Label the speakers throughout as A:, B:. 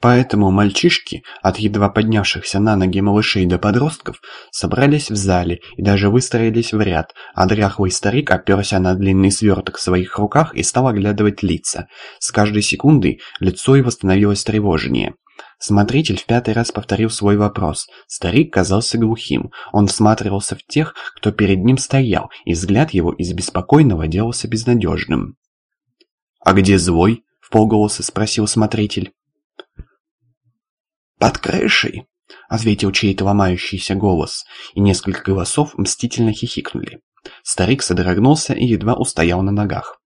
A: Поэтому мальчишки, от едва поднявшихся на ноги малышей до подростков, собрались в зале и даже выстроились в ряд, а дряхлый старик оперся на длинный сверток в своих руках и стал оглядывать лица. С каждой секундой лицо его становилось тревожнее. Смотритель в пятый раз повторил свой вопрос. Старик казался глухим. Он всматривался в тех, кто перед ним стоял, и взгляд его из беспокойного делался безнадежным. «А где злой?» — в полголоса спросил смотритель. «Под крышей!» — ответил чей-то ломающийся голос, и несколько голосов мстительно хихикнули. Старик содрогнулся и едва устоял на ногах.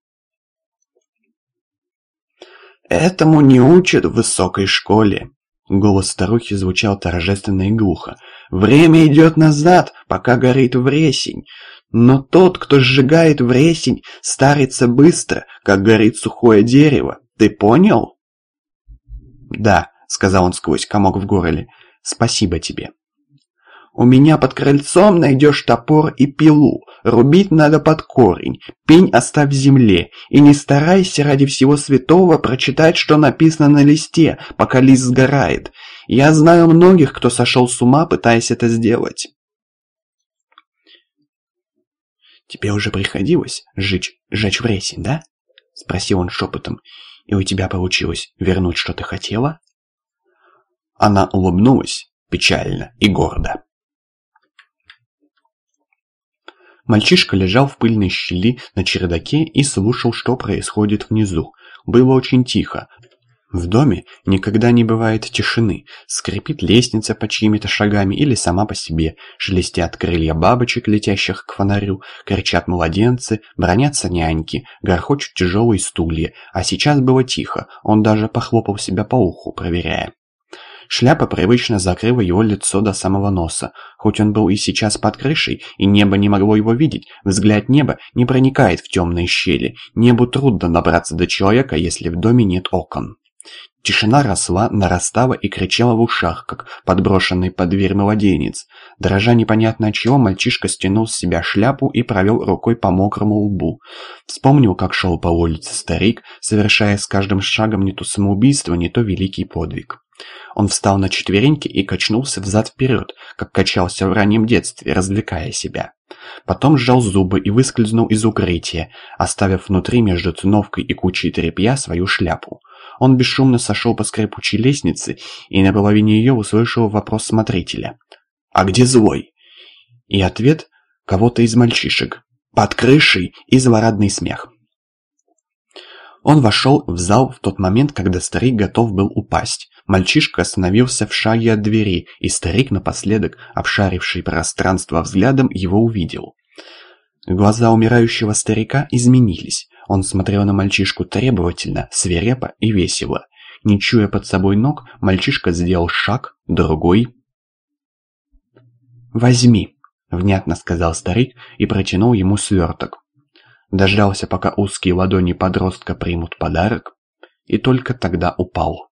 A: «Этому не учат в высокой школе!» Голос старухи звучал торжественно и глухо. «Время идет назад, пока горит вресень. Но тот, кто сжигает вресень, старится быстро, как горит сухое дерево. Ты понял?» «Да», сказал он сквозь комок в горле. «Спасибо тебе». «У меня под крыльцом найдешь топор и пилу. Рубить надо под корень. Пень оставь в земле. И не старайся ради всего святого прочитать, что написано на листе, пока лист сгорает. Я знаю многих, кто сошел с ума, пытаясь это сделать». «Тебе уже приходилось жечь, жечь в рейсе, да?» — спросил он шепотом. «И у тебя получилось вернуть, что ты хотела?» Она улыбнулась печально и гордо. Мальчишка лежал в пыльной щели на чердаке и слушал, что происходит внизу. Было очень тихо. В доме никогда не бывает тишины. Скрипит лестница по чьими-то шагами или сама по себе. Шелестят крылья бабочек, летящих к фонарю. Кричат младенцы, бронятся няньки, горхочут тяжелые стулья. А сейчас было тихо. Он даже похлопал себя по уху, проверяя. Шляпа привычно закрыла его лицо до самого носа. Хоть он был и сейчас под крышей, и небо не могло его видеть, взгляд неба не проникает в темные щели. Небу трудно добраться до человека, если в доме нет окон. Тишина росла, нарастала и кричала в ушах, как подброшенный под дверь младенец. Дрожа непонятно от чего, мальчишка стянул с себя шляпу и провел рукой по мокрому лбу. Вспомнил, как шел по улице старик, совершая с каждым шагом не то самоубийство, не то великий подвиг. Он встал на четвереньки и качнулся взад-вперед, как качался в раннем детстве, развлекая себя. Потом сжал зубы и выскользнул из укрытия, оставив внутри между циновкой и кучей тряпья свою шляпу. Он бесшумно сошел по скрипучей лестнице и на половине ее услышал вопрос смотрителя. «А где злой?» И ответ кого-то из мальчишек. «Под крышей» и злорадный смех. Он вошел в зал в тот момент, когда старик готов был упасть. Мальчишка остановился в шаге от двери, и старик напоследок, обшаривший пространство взглядом, его увидел. Глаза умирающего старика изменились. Он смотрел на мальчишку требовательно, свирепо и весело. Не чуя под собой ног, мальчишка сделал шаг, другой. «Возьми», — внятно сказал старик и протянул ему сверток дождался, пока узкие ладони подростка примут подарок, и только тогда упал.